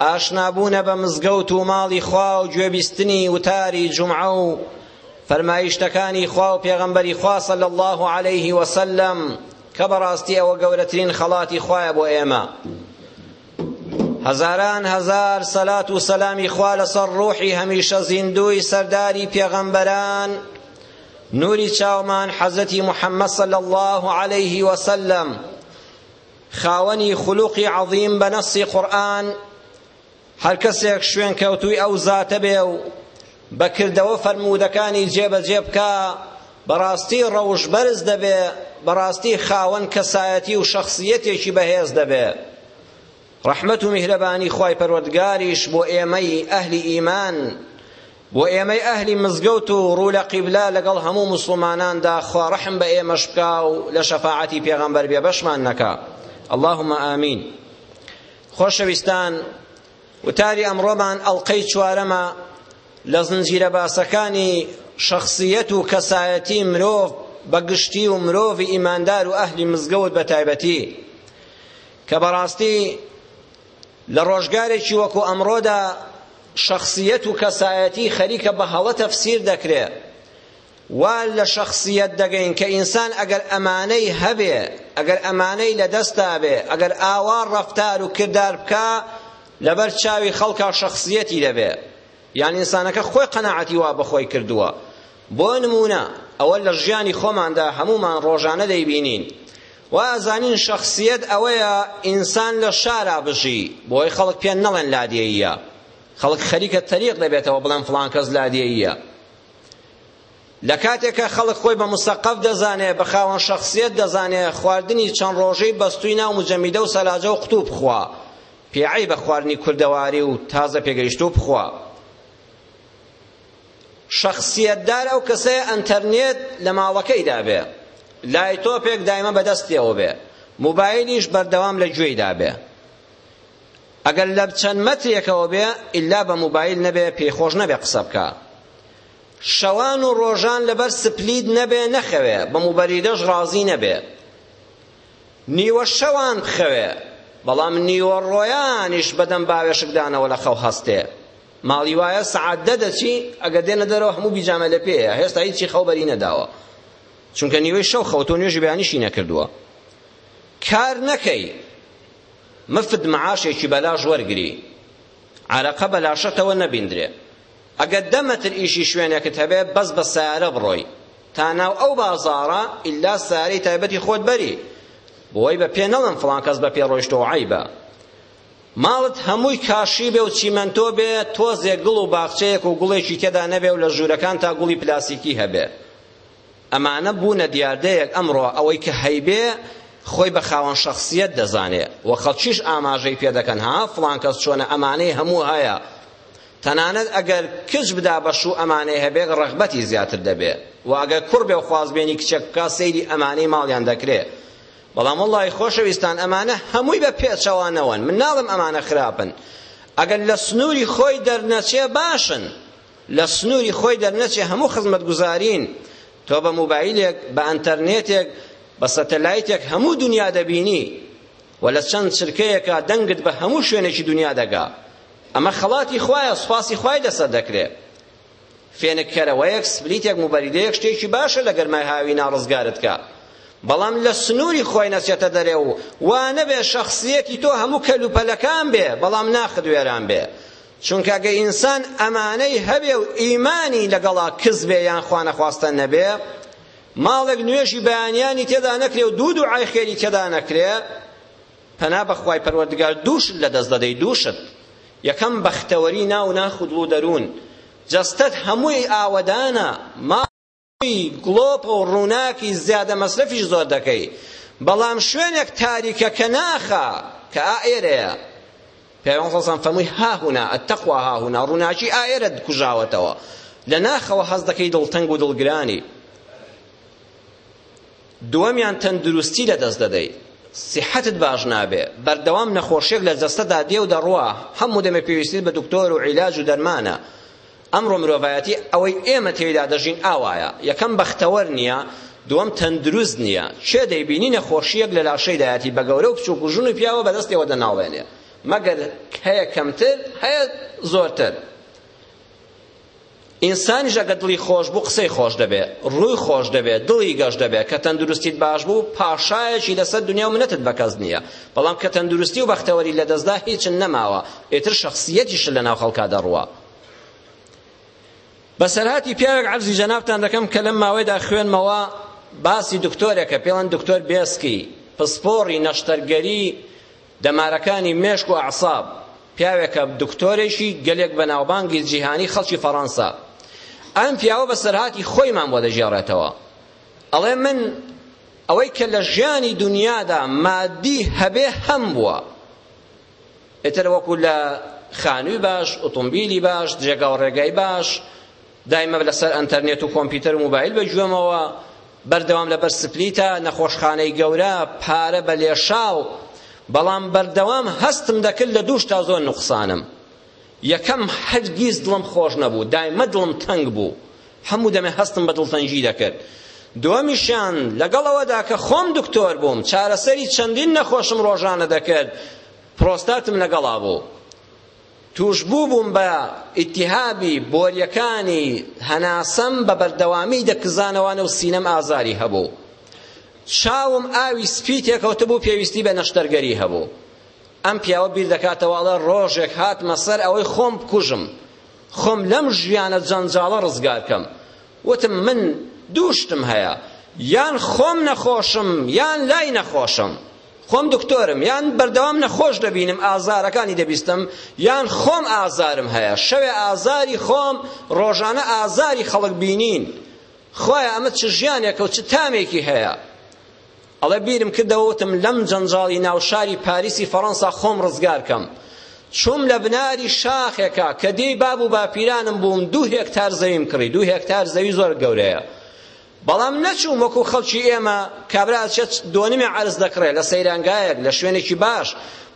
ئاشنابوونە بە مزگەوت و ماڵی خوا و گوێبیستنی وتاری جومعە و فەرمایشتەکانی خوا و پێغەمبەری خوا صلی الله علیه وسلم کە بەڕاستی ئەوە گەورەترین خەڵاتی خوایە بۆ ئێمە هەزاران هەزار سەلات و سەلامی خوا لەسەر ڕوحی هەمیشە زیندووی سەرداری پێغەمبەران نوری چاومان حەزەتی محەممەد صلی الله عليه وسلم خاوەنی خولوقی عەظیم بە نەسی قورئان هەر کەسێک شوێنکەوتووی ئەو زاتە بێ و بە کردەوە فەرموودەکانی جێبەجێ بکا بەڕاستی ڕەوش بەرز دەبێ بەڕاستی خاوەن کەسایەتی و شەخصیەتێکی بەهێز دەبێ ڕەحمەت و میهرەبانی خوای پەروەردگاریش بۆ ئێمەی ئەهلی ئیمان بۆ ئێمەی ئەهلی مزگەوت و ڕوو لە قیبلە لەگەڵ هەموو موسڵماناندا خوا ڕەحم بە ئێمەش بکا و لە شەفاعەتی پێغەمبەر بێبەشمان نەکا اللهم آمین خۆشەویستان وتاری ئەمڕۆمان ئەڵلقەی چوارەمە لە زنجیرە باسەکانی شخصیەت و کەسایەتی مرۆڤ بە گشتی و مرۆڤی ئیماندار و ئەهلی مزگەوت بە تایبەتی کە بەڕاستی لە ڕۆژگارێکی وەکو ئەمڕۆدا شەخسیەت و کەسایەتی خەریکە بە هەڵە تەفسیر دەکرێ وا لە شەخسیەت دەگەین کە ئینسان ئەگەر ئەمانەی هەبێ ئەگەر ئەمانەی لە دەستا بێ ئەگەر ئاوا ڕەفتار و کردار بکا لەبەر چاوی خەڵکا شەخسیەتی دەبێ یان ئینسانەکە خۆی قەناعەتی وا بەخۆی کردووە بۆ نموونە ئەوە لە ژیانی خۆماندا هەموومان ڕۆژانە دەیبینین و ئەزانین شەخسیەت ئەوەیە ئینسان لە شارا بژی بۆی خەڵک پێ نەڵێن لادێیە خەڵک خەریکە تەریق دەبێتەوە بڵێن فڵان کەس لادێیە لە کاتێک کە خەڵک خۆی بە مسەقەف دەزانێ بە خاوەن شخصیت دەزانێ خواردنی چەند ڕۆژەی بەستوی ناو مجەمیدە و سەلاجە و قوتوب بخوا پێعی بە خواردنی کوردەواری و تازە پێگەیشتوو بخوا شەخسیەتدار ئەو کەسەیە ئەنتەرنێت لە ماڵەکەیدا بێ، لایتۆپێک دایمە بەدەستیەوە بێ، موبایلیش بەردەوام لە گوێیدا بێ. ئەگەر لە چەند مەترێکەوە بێ ئیلا بە موبایل نەبێ پێی خۆش نەبێ قسە بکا. شەوان و ڕۆژان لەبەر سپلید نەبێ نەخەوێ، بە موبەریدەش ڕازی نەبێ. نیوەشەوان بخەوێ، بەڵام نیوەڕۆیانیش بەدەم باوێشکدانەوە لە خەو هەستێ. ماڵی وایە سەعات دە دەچی، ئەگەر دێنە دەرەوە هەموو بیجامە لە پێیە، هێستا هیچی خەو بەری نەداوە. چونکە نیوەی شەو خەوتۆ نوێژی بەیانیشی نەکردووە. کار نەکەی، مفت معاشێکی بەلاش وەرگری، عەرەقە بەلاشەتەوە نەبیندرێ. ئەگەر دە مەتر ئیشی شوێنێکت هەبێ بەس بە سەیارە بڕۆی تا ناو ئەو بازاڕە ئیلا سەیارەی تایبەتی خۆت بەری بۆی بە پێ نەڵێن فڵان کەس بە پێ ڕۆیشتەوە عەیبە ماڵت هەمووی کاشی بێ و چیمەنتۆ بێ تۆزێ گڵ و باخچەیەک و گوڵێکی تێدا نەبێ و لە ژوورەکان تا گوڵی پلاسیکی هەبێ ئەمانە بوونە دیاردەیەک ئەمڕۆ، ئەوەی کە هەیبێ خۆی بە خاوەن شەخسیەت دەزانێ و خەڵکیش ئاماژەی پێ دەکەن ها فڵان کەس چۆنە ئەمانەی هەموو هەیە، تەنانەت ئەگەر کچ بدا بە شوو ئەمانەی هەبێ ڕەغبەتی زیاتر دەبێ و ئەگەر کوڕ بێ و خوازبێنی کچێک بکا سەیری ئەمانەی ماڵیان دەکرێ بەڵام وەڵڵاهی خۆشەویستان ئەمانە هەمووی بە پێچەوانەوەن من ناڵێم ئەمانە خراپن ئەگەر لە سنووری خۆی دەرنەچێ باشن لە سنوری خۆی دەرنەچێ هەموو خزمەتگوزارین تۆ بە موبایلێک بە ئەنتەرنێتێک بە سەتەلایتێک هەموو دنیا دەبینی و لە چەند چرکەیەکە دەنگت بە هەموو شوێنێکی دنیا دەگا ئەمە خەڵاتی خوایە سوپاسی خوای لەسەر دەکرێ فێنککەرەوەیەک سپلیتێک موبەریدەیەک شتێکی باشە لە گەرمای هاوی ناڕزگارت کا بەڵام لە سنووری خۆی نەچێتە دەرێ و وا نەبێ شەخصیەتی تۆ هەموو کەلوپەلەکان بێ بەڵام ناخت وێران بێ چونکە گەر ئینسان ئەمانەی هەبێ و ئیمانی لەگەڵا کز بێ یان خوانەخواستە نەبێ ماڵێک نوێژی بەیانیانی تێدا نەکرێ و دوو دوعای خێری تێدا نەکرێ پەنا بەخوای پەروەردگار دووشت لەدەست دەدەی دووشت یەکەم بەختەوەری ناو ناخ و دڵ و دەروون جەستەت هەمووی ئاوەدانە ڕووی گڵۆپ و ڕووناکی زیادە مەسرەفیش زۆر دەکەی بەڵام شوێنێک تاریکە کە ناخە کە ئائێرەیە پێوان سەسان فەمووی هاهونا ئەتەخوا هاهونا ڕووناکی ئائێرە کوژاوەتەوە لە ناخەوە حەز دەکەی دڵتەنگ و دڵگرانی دووەمیان تەندروستی لە دەست دەدەی سیحەتت باش نابێ بەردەوام نەخۆشیێک لە جەستەدا دێ و دەڕوا هەموو دەمێ پێویستیت بە دکتۆر و عیلاج و دەرمانە ئەمڕۆ مرۆڤایەتی ئەوەی ئێمە تێیدا دەژین ئاوایە، یەکەم بەختەوەر نییە، دووەم تەندروست نییە، کێ دەیبینی نەخۆشییەک لە لاشەیدایەتی بە گەورە و بچووک و ژن و پیاوە بەدەستیەوە دەناڵێنێ، مەگەر هەیە کەمتر هەیە زۆرتر. ئینسانیش ئەگەر دڵی خۆش بوو قسەی خۆش دەبێ، ڕووی خۆش دەبێ، دڵی گەش دەبێ، کە تەندروستیت باش بوو پاشایەکی لەسەر دنیا و منەتت بە کەس نییە، بەڵام کە تەندروستی و بەختەوەری لەدەستدا هیچن نەماوە، ئیتر شەخسییەتیشت لەناو خەڵکا دەڕوا. بەسەرهاتی پیاوێک عەرزی جەنابتان دەکەم کە لەم ماوەیدا خوێنمەوە باسی دکتۆرێکە پێڵەن دکتۆر بێسکی پسپۆڕی نەشتەرگەری دەمارەکانی مێشک و عساب پیاوێکە دکتۆرێکی گەلێک بە ناوبانگی جیهانی خەڵکی فەڕەنسا ئەم پیاوە بە سەرهاتی خۆیمان بۆ دەژێڕێتەوە ئەڵێ من ئەوەی کە لە ژیانی دنیادا مادی هەبێ هەم بووە ئیتر وەکو لە خانوی باش، ئوتومبیلی باش، جێگا و ڕێگای باش، دایمە لەسەر ئەنتەرنێت و کۆمپیوتەر و موبایل بە گوێمەوە، بەردەوام لەبەر سپلیتە، نەخۆشخانەی گەورە، پارە بە لێشاو، بەڵام بەردەوام هەستم دەکرد لە دوو شتا زۆر نوقسانم. یەکەم هەرگیز دڵم خۆش نەبوو، دایمە دڵم تەنگ بوو، هەموو دەمێ هەستم بە دڵتەنگی دەکرد. دووەمیشیان لەگەڵ ئەوەدا کە خۆم دکتۆر بووم، چارەسەری چەندین نەخۆشم ڕۆژانە دەکرد، پرۆستاتم لەگەڵا بوو توشبوو بووم بە ئیتیهابی بۆریەکانی هەناسەم بە بەردەوامی دەکزانەوانە و سینەم ئازاری هەبوو چاوم ئاوی سپی تێکەوتبوو پێویستی بە نەشتەرگەری هەبوو ئەم پیاوە بیر دەکاتەواڵە ڕۆژێک هاتمە سەر ئەوەی خۆم بکوژم خۆم لەم ژیانە جەنجاڵە ڕزگارکەم وتم من دوو شتم هەیە یان خۆم نەخۆشم یان لای نەخۆشم خۆم دکتۆرم یان بەردەوام نەخۆش دەبینم ئازارەکانی دەبیستم یان خۆم ئازارم هەیە شەوێ ئازاری خۆم ڕۆژانە ئازاری خەڵک بینین خوایە ئەمە چ ژیانێکە و چ تامێکی هەیە ئەڵێ بیرم کردەوە وتم لەم جەنجاڵی ناو شاری پاریسی فەڕەنسا خۆم ڕزگار کەم چوم لە بناری شاخێکە کە دێی باب و باپیرانم بووم دوو هێکتار زەویم کڕی دوو هێکتار زەوی زۆر گەورەیە بەڵام نەچووم وەکو خەڵکی ئێمە کابرا چێت دۆنمی عرز دەکڕێت لە سەیرانگایەک لە شوێنێکی باش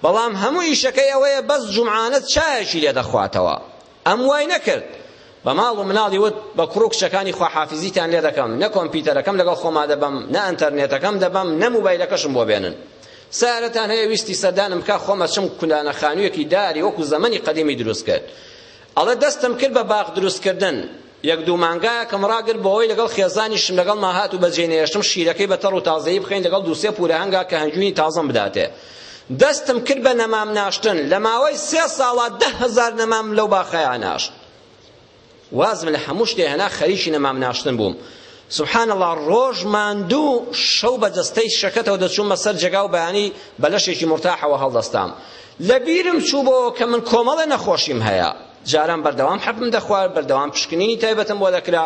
بەڵام هەموو ئیشەکەی ئەوەیە بەس جومعانە چایەکی لێ دەخواتەوە ئەم وای نەکرد بە ماڵ و مناڵی وت بە کوڕ و کچەکانی خواحافیزیتان لێ دەکەم نە کۆمپیوتەرەکەم لەگەڵ خۆما دەبەم نە ئەنتەرنێتەکەم دەبەم نە موبایلەکەشم بۆ بێنن سارەتان هەیە ویستی سەردانم بکە خۆم ئەچم کولانە خانوویەکی داری وەکو زەمەنی قەدیمی دروست کرد ئەڵێ دەستم کرد بە باغ دروستکردن یەک دوو مانگایەکم ڕاگرت بۆ ئەوەی لەگەڵ خێزانیشم لەگەڵما هات و بەجێ نەهێشتم شیرەکەی بە تەڕ و تازەیی بخەین لەگەڵ دوو سێ پوورە هەنگا کە هەنجوینی تازەم بداتێ دەستم کرد بە نەمام ناشتن لە ماوەی سێ ساڵا دە هەزار نەمام لەو باخەیا ناشت وازم لە هەموو شتێ هەنا خەریکی نەمام ناشتن بووم سبحان الله ڕۆژ ماندوو شەو بە جەستەی شەکەتەوە دەچوومە سەر جێگا و بەیانی بە لەشێکی مرتاحەوە هەڵدەستام لە بیرم چوو بۆ کە من کۆمەڵە نەخۆشیم هەیە جاران بەردەوام حەبم دەخوارد، بەردەوام پشکنینی تایبەتم بۆ دەکرا،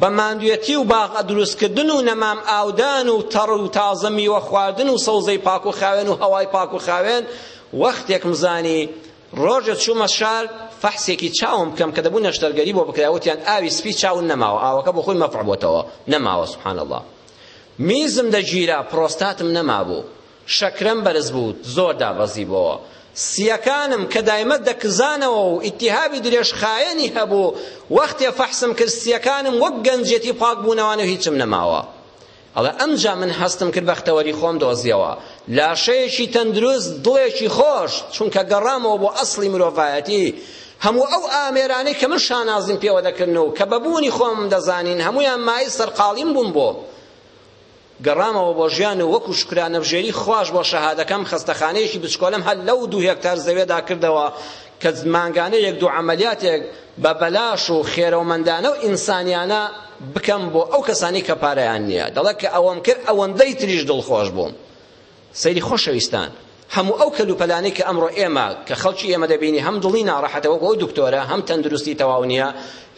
بە ماندوێتی و باغ دروستکردن و نەمام ئاودان و تەڕ و تازە میوە خواردن و سەوزەی پاک و خاوێن و هەوای پاک و خاوێن وەختێکم زانی ڕۆژێ چوومە شار فەحسێکی چاوم بکەم کە دەبوو نەشتەرگەری بۆ بکرا وتیان ئاوی سپی چاون نەماوە ئاوەکە بۆ خۆی مەفع بۆتەوە نەماوە سبحان الله میزم دەگیرا پرۆستاتم نەمابوو شەکرەم بەرز بوو زۆر دابەزیبۆوە سیەکانم کە دایمە دەکزانەوە و ئیتیهابی درێژخایەنی هەبوو وەختێ فەحسم کرد سیەکانم وەک گەنجێتی پاک بوونەوانە و هیچم نەماوە ئەڵێ ئەمجا من هەستم کرد بەختەوەری خۆم دۆزیەوە لاشەیەکی تەندروست دڵێکی خۆش چونکە گەڕامەوە بۆ ئەسڵی مرۆڤایەتی هەموو ئەو ئامێرانەی کە من شانازیم پێوە دەکردن و کە بەبوونی خۆم دەزانین هەمویان مای سەرقاڵیم بوون بۆ گەڕامەوە بۆ ژیان و وەکو شوکرانەبژێری خواش بۆ شەهادەکەم خەستەخانەیەکی بچکۆلەم هەر لەو دوو هێکتار زەوێدا کردەوە کە مانگانە یەک دوو عەمەلیاتێک بە بەلاش و خێرەومەندانە و ئینسانیانە بکەم بۆ ئەو کەسانی کە پارەیان نییە دەڵێت کە ئەوەم کرد ئەوەندەی تریش دڵخۆش بووم سەیری خۆشەویستان هەموو ئەو کەلوپەلانەی کە ئەمڕۆ ئێمە کە خەڵکی ئێمە دەبینی هەم دڵی ناڕەحەتە وەکو ئەو دکتۆرە هەم تەندروستی تەواو نییە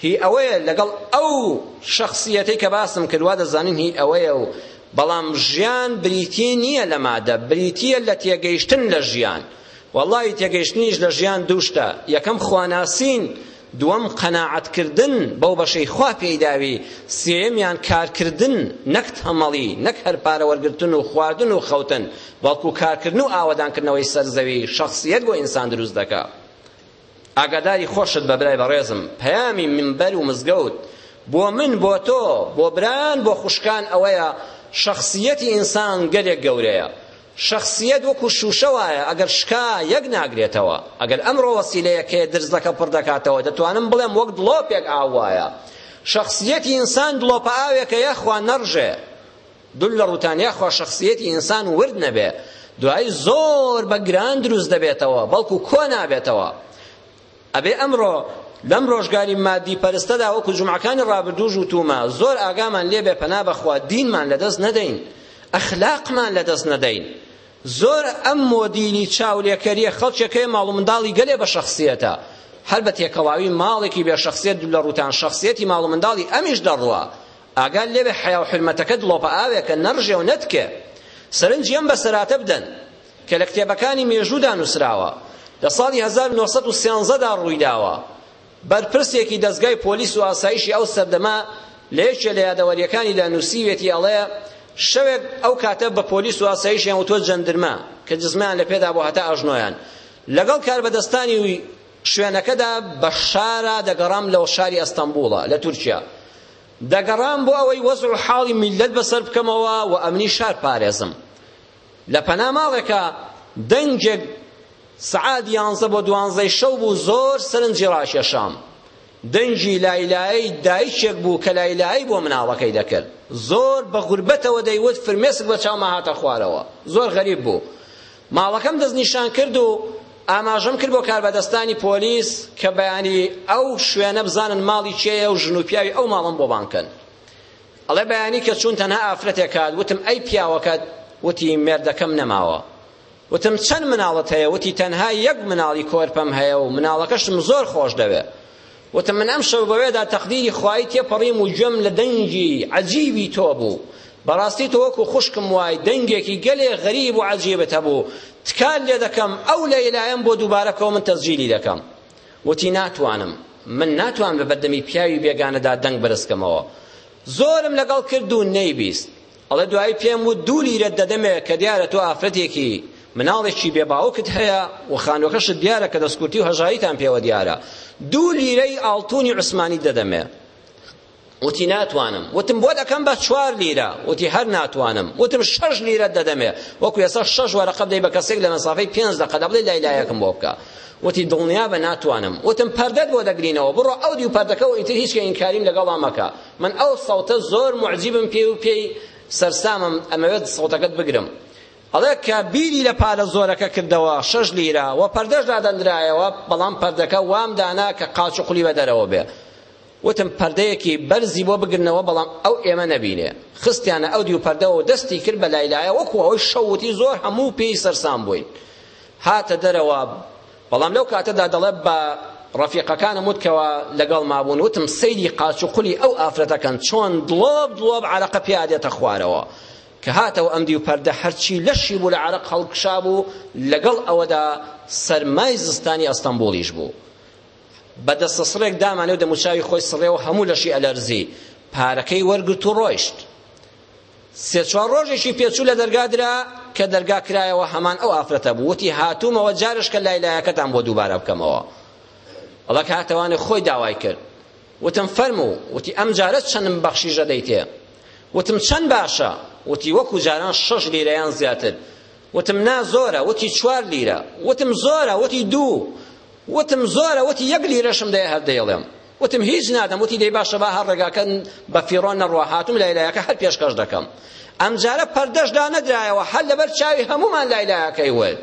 هی ئەوەیە لەگەڵ ئەو شخصیەتەی کە باسم کرد وا دەزانین هی ئەوەیە و بەڵام ژیان بریتی نییە لە مادە بریتییە لە تێگەیشتن لە ژیان وەڵی تێگەیشتنیش لە ژیان دووشتە یەکەم خواناسین دووەم، قەناعەتکردن بەو بەشەی خوا پێی داوی، سێیەمیان کارکردن نەک تەمەڵی، نەک هەر پارە وەرگرتن و خواردن و خەوتن، بەڵکو کارکردن و ئاوەدانکردنەوەی سەر زەوی شەخسیەت بۆ ئینسان دروست دەکا. ئاگاداری خۆشت بە برای بەڕێزم، پەیامی مینبەر و مزگەوت بۆ من، بۆ تۆ، بۆ برایان، بۆ خوشکان ئەوەیە شەخسیەتی ئینسان گەلێک گەورەیە، شەخسیەت وەکو شوشە وایە ئەگەر شکا یەک ناگرێتەوە ئەگەر ئەمڕۆ وەسیلەیەکەیە درزەکە پڕ دەکاتەوە دەتوانم بڵێم وەک دڵۆپێک ئاو وایە شەخسیەتی ئینسان دڵۆپە ئاوێکە یاخوا نەڕژێ دول لە ڕوتان یاخوا شەخسیەتی ئینسان ورد نەبێ دوایی زۆر بە گران دروست دەبێتەوە بەڵکو کۆ نابێتەوە ئەبێ ئەمڕۆ لەم ڕۆژگاری مادی پەرستەدا وەکو جومعەکانی ڕابردووش وتومە زۆر ئاگامان لێ بێ پەنا بەخوا دینمان لەدەست نەدەین ئەخلاقمان لەدەست نەدەین زۆر ئەم مۆدیلی چاولێکەریە خەڵکێکەیە ماڵ و منداڵی گەلێ بە شخصیەتە هەر بە تێکەڵاوی ماڵێکی بێ شخصیت لە ڕوتان شخصیەتی ماڵ و منداڵی ئەمیش دەڕوا ئاگال لێبێ حیا و حرمەتەکەت ڵۆپە ئاوێکە نەڕژێ و نەتکێ سەرنجیان بە سەراتە بدەن کە لە کتێبەکانی مێژوودا نووسراوە لە ساڵی هەزار و نۆ سەد و سیانزە دا ڕوویداوە، بەرپرسێکی دەزگای پۆلیس و ئاسایشی ئەو سەردەمە لە یەکێ لە یادەوەرییەکانیدا نووسیوێتی ئەڵێ شەوێک ئەو کاتە بە پۆلیس و ئاسایشیان وتووە جەندرمە کە جزمەیان لە پێدا بوو هەتا ئەژنۆیان لەگەڵ کاربەدەستانی شوێنەکەدا بە شارا دەگەڕام لە شاری ئەستەمبوڵە لە تورکیا دەگەڕام بۆ ئەوەی وەزع و حاڵی میلەت بەسەر بکەمەوە و ئەمنی شار پارێزم لە پەنا ماڵێکا دەنگێک سەعات یانزە بۆ دوانزەی شەو بوو زۆر سەرنجی ڕاکێشام دەنگی لایلایی دایکێک بوو کە لایلایی بۆ مناڵەکەی دەکرد زۆر بە غوربەتەوە دەیوت فرمێسک بە چاوما هاتە خوارەوە زۆر غەریب بوو ماڵەکەم دەست نیشان کرد و ئاماژەم کرد بۆ کاربەدەستانی پۆلیس کە بەیانی ئەو شوێنە بزانن ماڵی کێیە و ژن و پیاوی ئەو ماڵم بۆ بانکەن ئەڵێ بەیانی کە چوون تەنها ئافرەتێک هات وتم ئەی پیاوەکەت وتی مێردەکەم نەماوە وتم چەند مناڵت هەیە وتی تەنها یەک مناڵی کۆرپەم هەیە و مناڵەکەشم زۆر خۆش دەوێ وتم من ئەم شەو بەوێدا تەقدیری خوای تێپەڕیم و گوێم لە دەنگی عەجیبی تۆ بوو بەڕاستی تۆ وەکو خوشکم وای دەنگێکی گەلێ غەریب و عەجیبت هەبوو تکال لێ دەکەم ئەو لەیلایم بۆ دووبارە بکەوە من تەسجیلی دەکەم وتی، ناتوانم، من ناتوانم لە بەردەمی پیاوی بێگانەدا دەنگ بەرز کەمەوە. زۆرم لەگەڵ کرد و نەیبیست. ئەڵێ دوایی پێم وت دوو لیرەت دەدەمێ کە دیارە تۆ ئافرەتێکی، مناڵێکی بێ باوکت هەیە و خانووەکەشت دیارە کە دەستکورتی و هەژاریتان پێوە دیارە. دوو لیرەی ئاڵتوونی عوسمانیت دەدەمێ. وتی ناتوانم وتم بۆت ئەکەم بە چوار لیرە وتی هەر ناتوانم وتم شەش لیرەت دەدەمێ وەکو ئێستا شەش وەرەقە بدەی بە کەسێک لە مەسافەی پێنج دەقەدا بڵێ لای لایەکم بۆ بکە وتی دڵنیا بە ناتوانم وتم پەردەت بۆ دەگرینەوە بڕۆ ئەو دیو پەردەکە و ئیتر هیچ کە ئینکاریم لەگەڵا مەکە من ئەو سەوتە زۆر معجیبم پێ و پێی سەرسامم ئەمەوێت سەوتەکەت بگرم ئەڵێ کە بیری لە پالە زۆرەکە کردەوە شەش لیرە و پەردەش دادەندرایەوە بەڵام پەردەکە وام دانا کە قاچ و قولی بە دەرەوە بێ وتم پەردەیەکی بەرزی بۆ بگرنەوە بەڵام ئەو ئێمە نەبینێ خستیانە ئەو دیو پەردەوە و دەستی کرد بە لایلایە وەکو ئەوەی شەو وتی زۆر هەموو پێی سەرسام بووین هاتە دەرەوە بەڵام لەو کاتەدا دەڵێ بە ڕەفیقەکانم وت کەوا لەگەڵ مابوون وتم سەیری قاچ و قولی ئەو ئافرەتەکەن چۆن دڵۆب دڵۆب عەرەقە پێیا دێتە خوارەوە کە هاتەوە ئەم دیو پەردە هەرچی لەشی بوو لە عەرەق هەڵکشابوو لەگەڵ ئەوەدا سەرمای زستانی ئەستەمبوڵیش بوو بە دەستەسڕێک دامانێ و دەموچاوی خۆی سڕێ و هەموو لەشی ئەلەرزی پارەکەی وەرگرت و ڕۆیشت سێ چوار ڕۆژێکی پێچوو لە دەرگا درا کە دەرگا کرایەوە هەمان ئەو ئافرەتە بوو وتی هاتوومەوە جارش کە لای لایەکەتان بۆ دووبارە بکەمەوە ئەڵە کاتەوانێ خۆی داوای کرد وتم فەرمو وتی ئەم جارە چەندم بەخشیژە دەیتێ وتم چەند باشە وتی وەکو جاران شەش لیرەیان زیاتر وتم نا زۆرە، وتی چوار لیرە، وتم زۆرە، وتی دوو، وتم زۆرە، وتی یەک لیرەشم دەیە هەر دەیڵێم، وتم هیچ نادەم، وتی دەی باشە با هەر ڕێگاکە بە فیڕۆ نەڕوا، هاتووم لایلایەکە هەر پێشکەش دەکەم، ئەمجارە پەردەش دانەدرایەوە، هەر لەبەر چاوی هەموومان لایلایەکەی وت،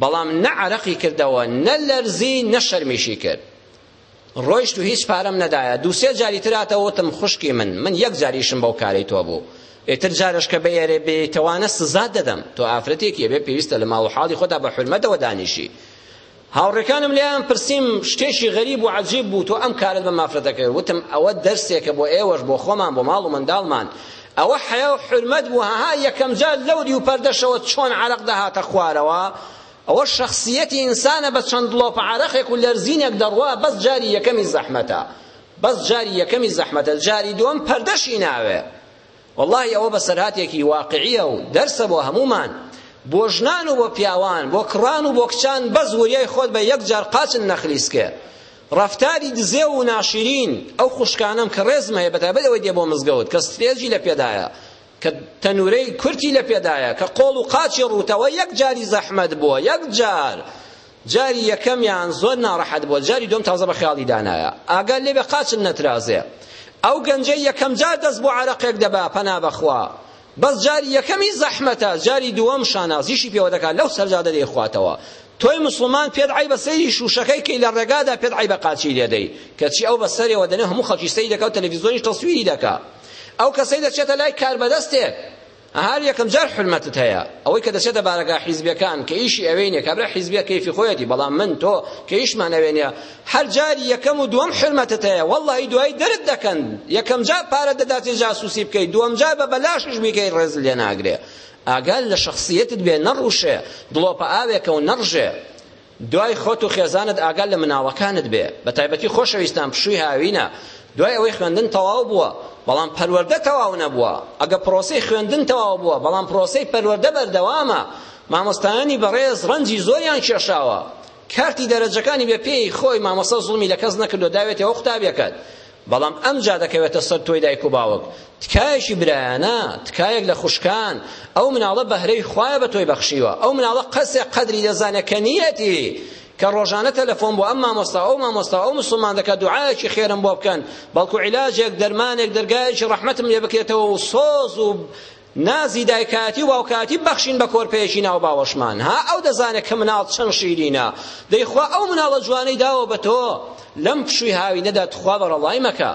بەڵام نە عەرەقی کردەوە، نە لەرزی، نە شەرمیشی کرد، ڕۆیشت و هیچ پارەم نەدایە دوو سێ جاری تر هاتەوە وتم خوشکی من من یەک جار ئیشم بەو کارەی تۆ بوو ئیتر جارش کە بەیەرێ بێیتەوانە سزات دەدەم تۆ ئافرەتێکی ئەبێ پێویستە لە ماڵ و حاڵی خۆدا بە حورمەتەوە دانیشی هاوڕێکانم لێیان پرسیم شتێکی غەریب و عەجیب بوو تۆ ئەم کارت بە مافرەتە کرد وتم ئەوە دەرسێکە بۆ ئێوەش بۆ خۆمان بۆ ماڵ و منداڵمان ئەوە حیا و حرمەت بوو هەها یەکەم جار لەو دیو پەردەشەوە چۆن عرق دەهاتە خوارەوە ئەوە شەخسیەتی ئینسانە بە چەند دڵۆپ عەرەقێک و لەرزینێک دەڕوا بەس جاری یەکەمی زەحمەتە بەس جاری یەکەمی زەحمەتە جاری دووەم پەردەشی ناوێ واللهی ئەوە بەسەرهاتێکی واقعیە و دەرسە بۆ هەمومان بۆ ژنان و بۆ پیاوان بۆ کڕان و بۆ کچان بەس وریای خۆت بە یەک جار قاچن نەخلیسکێ ڕفتاری دزێ و ناشرین ئەو خوشکانەم کە ڕێزمەیە بەتابەت ئەوەی دێ بۆ مزگەوت کە سترێجی لە پێدایە کە تەنورەی کورتی لە پێدایە کە قۆڵ و قاچی ڕووتەوە یەک جاری زەحمەت بووە یەک جار جاری یەکەمیان زۆر ناڕەحەت بووە جاری دوم تازە بە خیاڵی دانایە ئاگا لێ بە قاچم نەترازێ ئەو گەنجە یەکەم جار دەست بۆ عرەقێک دەبا پەنا بەخوا بەس جاری یەکەمی زەحمەتە جاری دووەم شانازیشی پێوە دەکات لەو سەرجادە دەیخواتەوە تۆی مسلمان پێت عیبە سەیری شوشەکەی کەی لە ڕێگادا پێت عیبە قاچی لێدەی کەچی ئەو بە سەرێوە دەنێ هەموو خەڵکی سەیری دەکات و تەلەڤیزیۆنیش تەسویری دەکات ئەو کەسەی دەچێتە لای کاربەدەستێک هەر یەکەم جار حرمەتت هەیە ئەوەی کە دەچێتە بارەگا حیزبەکان کە ئیشی ئەوەی نیە کابرا حیزبە کەیفی خۆیەتی بەڵام من تۆ کە ئیشمان ئەوێ نیە هەر جاری یەکەم و دووەم حرمەتت هەیە واللهی دوایی دەرت دەکەن یەکەم جار پارە دەداتێ جاسوسی بکەیت دووەم جار بە بەلاشش بیکەی ڕێز لێ ناگرێ ئاگال لە شخصیتت بێ نەڕوشێ دڵۆپە ئاوێکە و نەڕژێ دوای خۆت و خێزانت ئاگات لە مناڵەکانت بێ، بە تایبەتی خۆشەویستان پشووی هاوینە، دوای ئەوەی خوێندن تەواو بووە، بەڵام پەروەردە تەواو نەبووە، ئەگە پڕۆسەی خوێندن تەواو بووە، بەڵام پڕۆسەی پەروەردە بەردەوامە، مامۆستایانی بەڕێز ڕەنجی زۆریان کێشاوە، کارتی دەرەجەکانی بێ پێی خۆی، مامۆستا زوڵمی لە کەس نەکردووە، داوێتێ وەک قوتابیەکەت، بەڵام ئەمجا دەکەوێتە سەر تۆی دایک و باوک تکایەکی برایانە تکایەک لە خوشکان ئەو مناڵە بەهرەی خوایە بە تۆی بەخشیوە ئەو مناڵە قەسێ قەدری دەزانێت کە نیەتی کە ڕۆژانە تەلەفۆن بۆ ئەم مامۆستا ئەو مامۆستا ئەو مسلمان دەکە دوعایەکی خێرم بۆ بکەن بەڵکو عیلاجێک دەرمانێک دەرگایەکی ڕەحمەتم لێ بکرێتەوە و سۆز و نازی دایکایەتی و باوکایەتی بەخشین بە کۆرپەیەکی ناو باوەشمان ها ئەو دەزانێت کە مناڵ چەند شیرینە دەی خوا ئەو مناڵە جوانەی داوە بە تۆ لەم پشووی هاوینەدا تخوا بەڕەڵای مەکە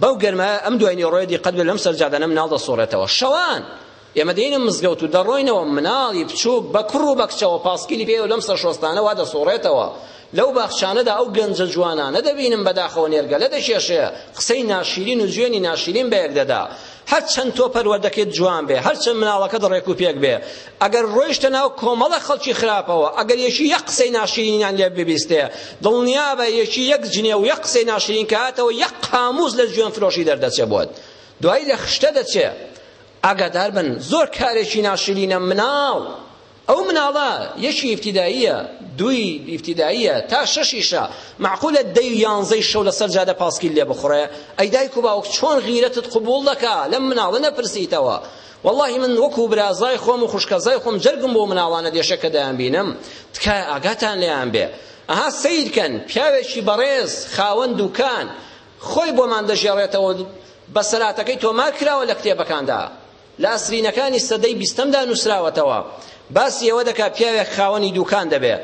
بەو گەرمایە ئەم دوای نیوەڕۆیە دیقەت بێ لەم سەرجادانە مناڵ دەسوڕێتەوە شەوان ئێمە دێینە مزگەوت و دەڕۆینەوە مناڵی بچووک بە کوڕ و بە کچەوە پاسکیلی پێوە لەم سەر شۆستانە وا دەسوڕێتەوە لەو باخچانەدا ئەو گەنجە جوانانە دەبینم بەداخەوە نێرگەلە دەکێشێ قسەی ناشیرین و جوێنی ناشیرین بەیەک دەدا هەرچەند تۆ پەروەردەکەت جوان بێ هەرچەند مناڵەکەت ڕێک و پێک بێ ئەگەر ڕۆیشتە ناو کۆمەڵە خەڵکی خراپەوە ئەگەر یەکی یەک قسەی ناشیرینیان لێ ببیستێ دڵنیابە یەکی یەک جنێ و یەک قسەی ناشیرین کاتەوە یەک قاموز لە جوێن فرۆشی دەردەچێ بۆت دوایی لە خشتە دەچێ ئاگادار بن زۆر کارێکی ناشیرینە مناڵ ئەو مناڵە یەکی ئیبتیداییە دووی ئیبتیداییە تا شەشیشە مەعقولە دەی و یانزەی شەو لەسەر جادە پاسکیل لێ بخوڕێ ئەی دایک و باوک چۆن غیرەتت قبوڵ دەکا لەم مناڵە نەپرسیتەوە واللهی من وەکو برازای خۆم و خوشکەزای خۆم جەرگم بۆ مناڵانە دێشە کە دەیان بینم تکایە ئاگاتان لێیان بێ ئەها سیرکەن پیاوێکی بەڕێز خاوەن دوکان خۆی بۆمان دەژێڕێتەوە بەسەلاتەکەی تۆمار کراوە لە کتێبەکاندا لە ئەسرینەکانی سەدەی بیستەمدا نووسراوەتەوە، باسی ئەوە دەکات پیاوێک خاوەنی دووکان دەبێت،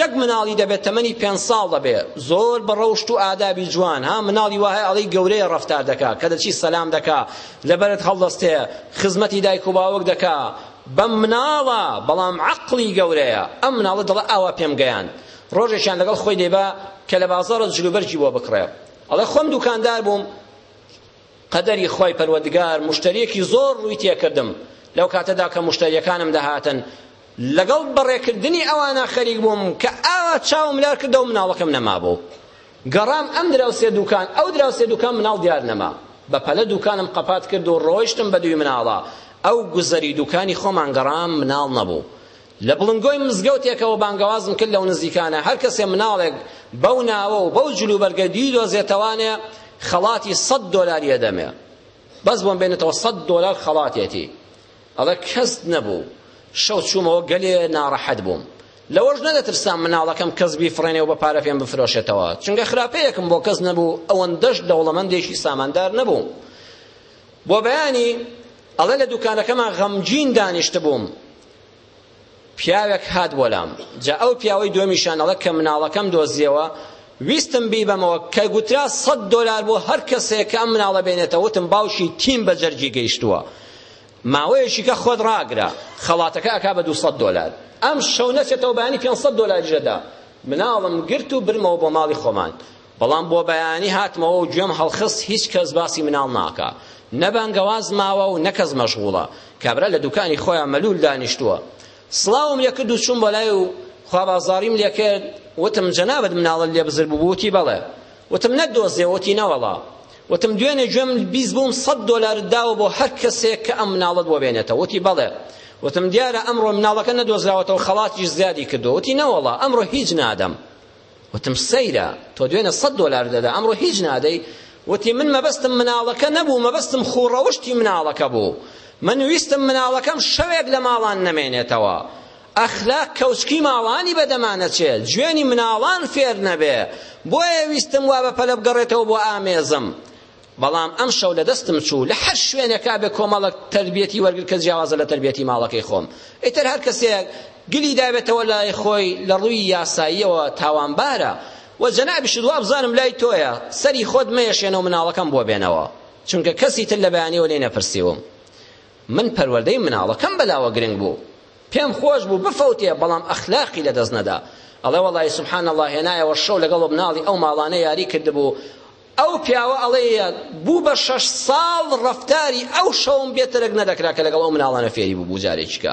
یەک مناڵی دەبێت تەمەنی پێنج ساڵ دەبێت، زۆر بە ڕەوشت و ئادابی جوان، ها مناڵی وا هەیە ئەڵێی گەورەیە ڕەفتار دەکات، کە دەچیت سەلام دەکات، لەبەرت هەڵدەستێت، خزمەتی دایک و باوک دەکات، بەم مناڵە، بەڵام عەقڵی گەورەیە، ئەم مناڵە دەڵێت ئاوا پێم گەیاند، ڕۆژێکیان لەگەڵ خۆی دەیبات کە لە بازاڕ جلوبەرگی بۆ بکڕێت، ئەڵێت خۆم دووکاندار بووم، قەدەری خوای پەروەردگار مشتەریەکی زۆر ڕووی تێکردم لەو کاتەدا کە مشتەریەکانم دەهاتن لەگەڵ بەڕێکردنی ئەوانە خەریک بووم کە ئاوا چاوم لار کردەوە مناڵەکەم نەمابوو گەڕام ئەم دراوسێ دوکان ئەو دراوسێ دوکان مناڵ دیار نەما بە پەلە دوکانم قەپات کرد و ڕۆیشتم بە دووی مناڵە ئەو گوزەری دوکانی خۆمان گەڕام مناڵ نەبوو لە بڵندگۆی مزگەوتێکەوە بانگەوازم کرد لەو نزیکانە هەر کەسێ مناڵێک بەو ناوە و بەو جلوبەرگە بیدۆزێتەوانێ خەڵاتی سەد دۆلاری ئەدەمێ بەس بۆم بێنێتەوە سەد دۆلار خەڵاتێتی ئەڵێ کەس نەبوو شەو چوومەوە گەلێ ناڕەحەت بووم لەوەش نەدەترسان مناڵەکەم کەس بیفڕێنێ و بە پارە پێم بفرۆشێتەوە چونکە خراپەیەکم بۆ کەس نەبوو ئەوەندەش دەوڵەمەندێکی ساماندار نەبووم بۆ بەیانی ئەڵێ لە دوکانەکەمان غەمگین دانیشتبووم پیاوێک هات بۆ لام جا ئەو پیاوەی دووەمیشان ئەڵێ کە مناڵەکەم دۆزیەوە ویستم بیبەمەوە کە گوترا سەد دۆلار بۆ هەر کەسێک کە ئەم مناڵە بێنێتەوە وتم باوکی تیم بە جەرگی گەیشتووە ماوەیەکی کە خۆت ڕاگرە خەڵاتەکە ئەکا بە 200 دۆلار ئەم شەو نەچێتەوە بەیانی 500 دۆلاری ژەدا مناڵم گرت و برمەوە بۆ ماڵی خۆمان بەڵام بۆ بەیانی هاتمەوە و گوێم هەڵخست هیچ کەس باسی مناڵ ناکا نە بانگەواز ماوە و نە کەس مەشغوڵە کابرا لە دوکانی خۆیان مەلول دانیشتووە سڵاوم لێ کرد و چووم بۆ لای و خوابازاڕیم لێ کرد وتم جەنابت مناڵت لێ بزر بوو وتی بەڵێ وتم نەدۆزێ وتی نەوەڵا وتم دوێنێ گوێم بیست بووم سەد دۆلارت داوە بۆ هەر کەسێک کە ئەم مناڵت بۆ بێنێتە وتی بەڵێ وتم دیارە ئەمڕۆ مناڵەکە نەدۆزراوەتەوە خەڵاتیش زیادی کردو وتی نەوەڵا ئەمڕۆ هیچ نادەم وتم سەیرە تۆ دوێنە سەد دۆلار دەدا ئەمڕۆ هیچ نادەی وتی من مەبەستم مناڵەکە نەبوو مەبەستم خوڕەوشتی مناڵەکە بوو من ویستم مناڵەکەم شەوێک لە ماڵان نەمێنێتەوە ئەخلاق کەوچکی ماڵانی بەدەمانەچێت جوێنی مناڵان فێر نەبێ بۆیە ویستم وا بە پەلە بگەڕێتەوە بۆ ئامێزم بەڵام ئەمشەو لە دەستم چوو لە هەر شوێنێکا بێ کۆمەڵک تەربیەتی وەرگر کە جیاوازە لە تەربیەتی ماڵەکەی خۆم ئیتر هەر کەسێک گلی دابێتەوە لای خۆی لە ڕووی یاساییەوە تاوانبارە و جەنابیشت وابزانم لای تۆیە سەری خۆت مەیەشێنەوە مناڵەکەم بۆ بێنەوە چونکە کەسی تر لە بەیانیەوە لێ نەپرسیوم من پەروەردەی مناڵەکەم بەلاوە گرنگ بوو پێم خۆش بوو بفەوتێ بەڵام ئەخلاقی لەدەست نەدا ئەڵێ وەڵی سبحان الله هێنایەوە شەو لەگەڵ مناڵی ئەو ماڵانە یاری کردبوو ئەو پیاوە ئەڵێ بوو بە شەش ساڵ ڕەفتاری ئەو شەوم بێ تەرک نەدەکرا کە لەگەڵ ئەو مناڵانە فێری ببوو جارێکیکە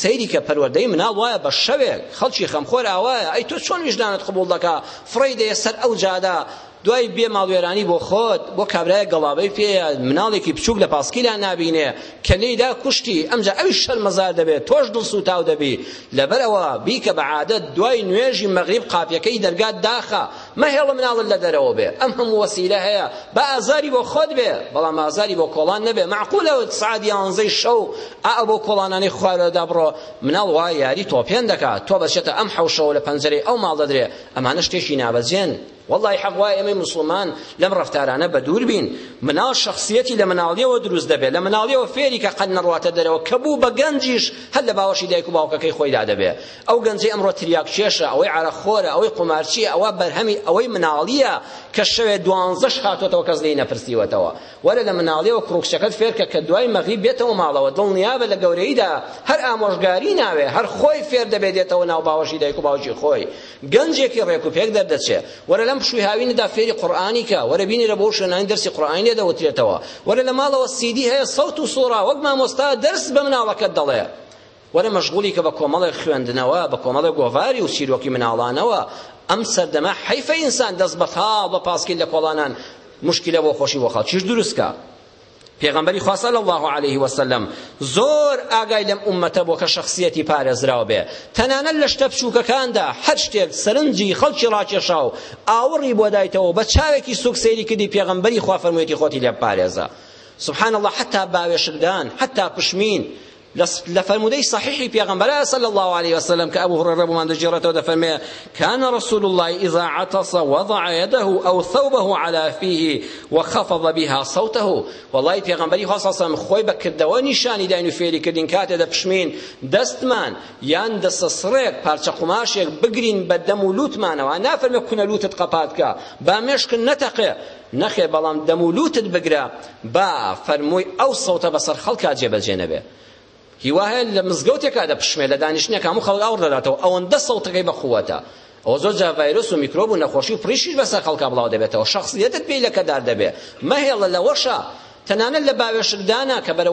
سەیری کە پەروەردەی مناڵ وایە بە شەوێک خەڵکی خەمخۆر ئاوایە ئەی تۆ چۆن ویژدانت قبوڵ دەکا فڕێی دەیە سەر ئەو جادە دوای بێ ماڵوێرانی بۆ خۆت بۆ کابرایە گەڵابەی پێیە مناڵێکی بچووک لە پاسکیلا نابینێ کە لێیدا کوشتی ئەمجا ئەویش شەرمەزار دەبێت تۆش دڵ سوتاو دەبی لەبەرەوە بیکە بە عادەت دوای نوێژی مەغریب قاپیەکەی دەرگات داخە مەهێڵە مناڵت لە دەرەوە بێ ئەم هەموو وەسیلە هەیە با ئازاری بۆ خۆت بێ بەڵام ئازاری بۆ کۆڵان نەبێ مەعقولە سعات یانزەی شەو ئا بۆ کۆڵانانی خوارەدا بڕۆ مناڵ وا یاری تۆپێن دەکات تۆ بەچێتە ئەم حەوشەوە لە پەنجەرەی ئەو ماڵ دەدرێ ئەمانە شتێکی نابەجێن والله حەق وای ئێمەی مسلمان لەم ڕەفتارانە بە دوور بین مناڵ شخصیەتی لە مناڵیەوە دروست دەبێت لە مناڵیەوە فێری کە قەن نەڕواتە دەرەوە کە بوو بە گەنجیش هەر لە باوەشی دایک و باوکەکەی خۆیدا دەبێت ئەو گەنجەی ئەمڕۆ تریاک کێشە ئەوەی عەرەق خۆرە ئەوەی قومارچیە ئەوە بەرهەمی ئەوەی مناڵیە کە شەوێ دوانزەش هاتۆتەوە کەس لێی نەپرسیوەتەوە وەرە لە مناڵیەوە کوڕو کچەکەت فێرکە کە دوای مەغریب بێتەوە ماڵەوە دڵنیابە لە گەورەییدا هەر ئامۆژگاری ناوێ هەر خۆی فێر دەبێ دێتەوە ناو باوەشی دایک و باوکی خۆی گەنجێکی ڕێک و پێک دەردەچێ وەرە لەم پشووی هاویندا فێری قورئانی کە وەرە بینی لە بۆ شوێنانی دەرسی قورئانی لێ دەوترێتەوە وەرە لە ماڵەوە سیدی هەیە سەوت و سوڕا وەک مامۆستا دەرس بە مناڵەکەت دەڵێ وەرە مەشغولی کە بە کۆمەڵێک خوێندنەوە بە کۆمەڵێک گۆڤاری و چیرۆکی مناڵانەوە ئەم سەردەمە حەیفە ئینسان دەست بەتاڵ بە پاسکیل لە کۆڵانان مشکلە بۆ خۆشی بۆ خەڵکیش دروست کا پێغەمبەری خوا صلی الله علیه و سلم زۆر ئاگای لەم ئومەتە بۆ کە شخصیەتی پارێزراو بێ تەنانەت لە شتە بچووکەکاندا هەر شتێک سەرنجی خەڵکی ڕاکێشا و ئاوڕی بۆ دایتەوە بە چاوێکی سوک سەیری کردی پێغەمبەری خوا فەرموویەتی خۆتی لێ بپارێزە سبحان الله حتی باوێشکدان حتی پشمین لە فەرموودەی صحیحی پێغەمبەرە صلی الله علیه وسلم کە ئەبو هرێرە بۆمان دەگێڕێتەوە دەفەرمێ كان رسول الله إذا عطس وضع يده أو ثوبه على فيه وخفض بها صوته والله پێغەمبەری خوا صلی الله علیه وسلم خۆی بە کردەوە نیشانی داین و فێری کردین کاتێ دەپشمین دەستمان یان دەستە سڕێک پارچە قوماشێک بگرین بە دەم و لوتمانەوە نافەرمێ کونە لوتت قەپات بکە با مێشکت نەتەقێ نەخێر بەڵام دەم و لوتت بگرە با فەرمووی ئەو سەوتە بەسەر خەڵکا جێبەجێ نەبێ هیوا هەیە لە مزگەوتێکا دەپشمێ لە دانیشتنێک هەموو خەڵک ئاوڕ دەداتەوە ئەوەندە سەوتەکەی بەقوەتە ئەوە زۆر جا ڤایرۆس و میکرۆب و نەخۆشی و پریشیش بەسەر خەڵکا بڵاو دەبێتەوە شەخصیەتت پێی لەکەدار دەبێ مەهێڵە لەوەشە تەنانەت لە باوێشکدانا کە بەرە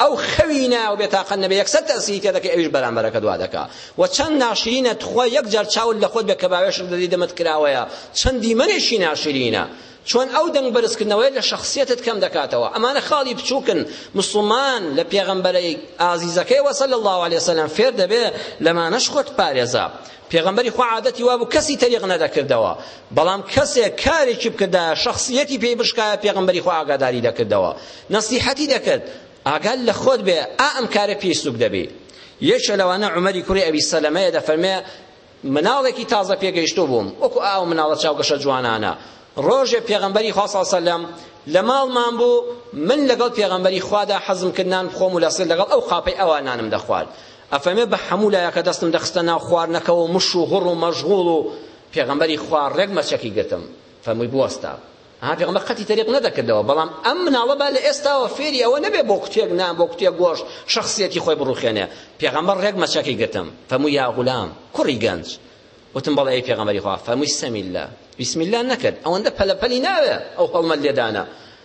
ئەو خەوی نایەو بێتاقەت نەبێ یەکسەر تەئسیری تێ دەکەی ئەویش بەرامبەرەکەت وا دەکا وە چەند ناشرینە تخوا یەک جار چاوت لە خۆت بێ کە باوێشک دەدەی دەمت کراوەیە چەند دیمەنێکی ناشرینە چۆن ئەو دەنگ بەرزکردنەوەیە لە شەخسیەتت کەم دەکاتەوە ئەمانە خاڵی بچووکن مسڵمان لە پێغەمبەرەی ئازیزەکەیەوە صلی الله علیه وسلم فێر دەبێ لەمانەش خۆت پارێزە پێغەمبەری خوا عادەتی وابوو کەسی تەریق نەدەکردەوە بەڵام کەسێک کارێکی بکردایە شەخسیەتی پێی بشکایە پێغەمبەری خوا ئاگاداری دەکردەوە نەسیحەتی دەکرد ئاگال لە خۆت بێ ئا ئەم کارە پێی سوک دەبێ یەکێ لەوانە عومەری کوڕی ئەوی سەلەمەیە دەفەرمێ مناڵێکی تازە پێگەیشتو بووم وەکو ئاو مناڵە چاوگەشە جوانانە ڕۆژێ پێغەمبەری خوا صلی سەلەم لە ماڵمان بوو من لەگەڵ پێغەمبەری خوادا حەزم کرد نان بخۆم و لەسەر لەگەڵ ئەو قاپەی ئەوانانم دەخوارد ئەفەرمێ بە حەموو لایەکە دەستم دەخستە ناو خواردنەکەوە مش و غوڕ و مەژغوڵ و پێغەمبەری خوا ڕێک مەچەکی گرتم فەرمووی بوەستە ها پێغەمبەر قەتی تەریق نەدەکردەوە بەڵام ئەم مناڵە با لە ئێستاوە فێری ئەوە نەبێ بۆ کوتێک نان بۆ کوتێک گۆش شخصیەتی خۆی بڕوخێنێ پێغەمبەر ڕێک مەچەکی گرتم فەرمووی یا غولام کوڕی گەنج وتم بەڵێ ئەی پێغەمبەری خوا فەرمووی سەمی الله بسم الله نەکرد ئەوەندە پەلەپەلی ناوێ ئەو هەڵمەت لێدانە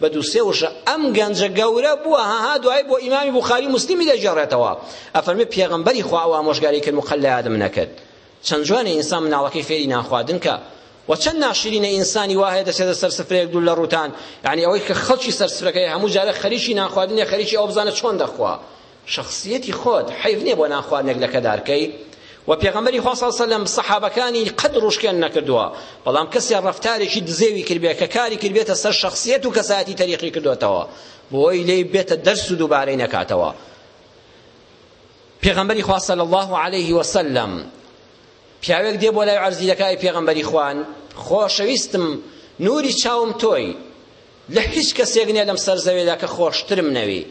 بە دوو سێ وشە ئەم گەنجە گەورە بووە هەها دوایی بۆ ئیمامی بوخاری و مسلمی دەگێڕێتەوە ئەفەرمی پێغەمبەری خوا ئەو ئامۆژگاری کرد مقەل لە یادم نەکرد چەند جوانە ئینسان مناڵەکەی فێری نانخواردن کە و چەند ناشرینە ئینسانی وایە دەچێتە سەر سفرەیەک دوور لە ڕووتان یعنی ئەوەی کە خەڵکی سەر سفرەکەی هەموو جارە خەریکی نانخواردنە خەریکی ئەو بزانە چۆن دەخوا شەخسیەتی خۆت حەیف نیە بۆ نان خواردنێک لە کەدار کەی و پێغەمبەری خوا صلی سەلەم سەحابەکانی قەد ڕوشکێن نەکردووە بەڵام کەسێ ڕەفتارێکی دزێوی کردبێ کە کاری کردبێتە سەر شخصیت و کەسایەتی تەریقی کردوێتەوە بۆی لێی بێتە دەرس و دووبارەی نەکاتەوە پێغەمبەری خوا صلی الله علیه وسلم پیاوێک دێ بۆ لای عەرزی دەکای پێغەمبەری خوان خۆشەویستم نوری چاوم تۆی لە هیچ کەسێک نیە لەم سەر زەوێدا کە خۆشترم نەوی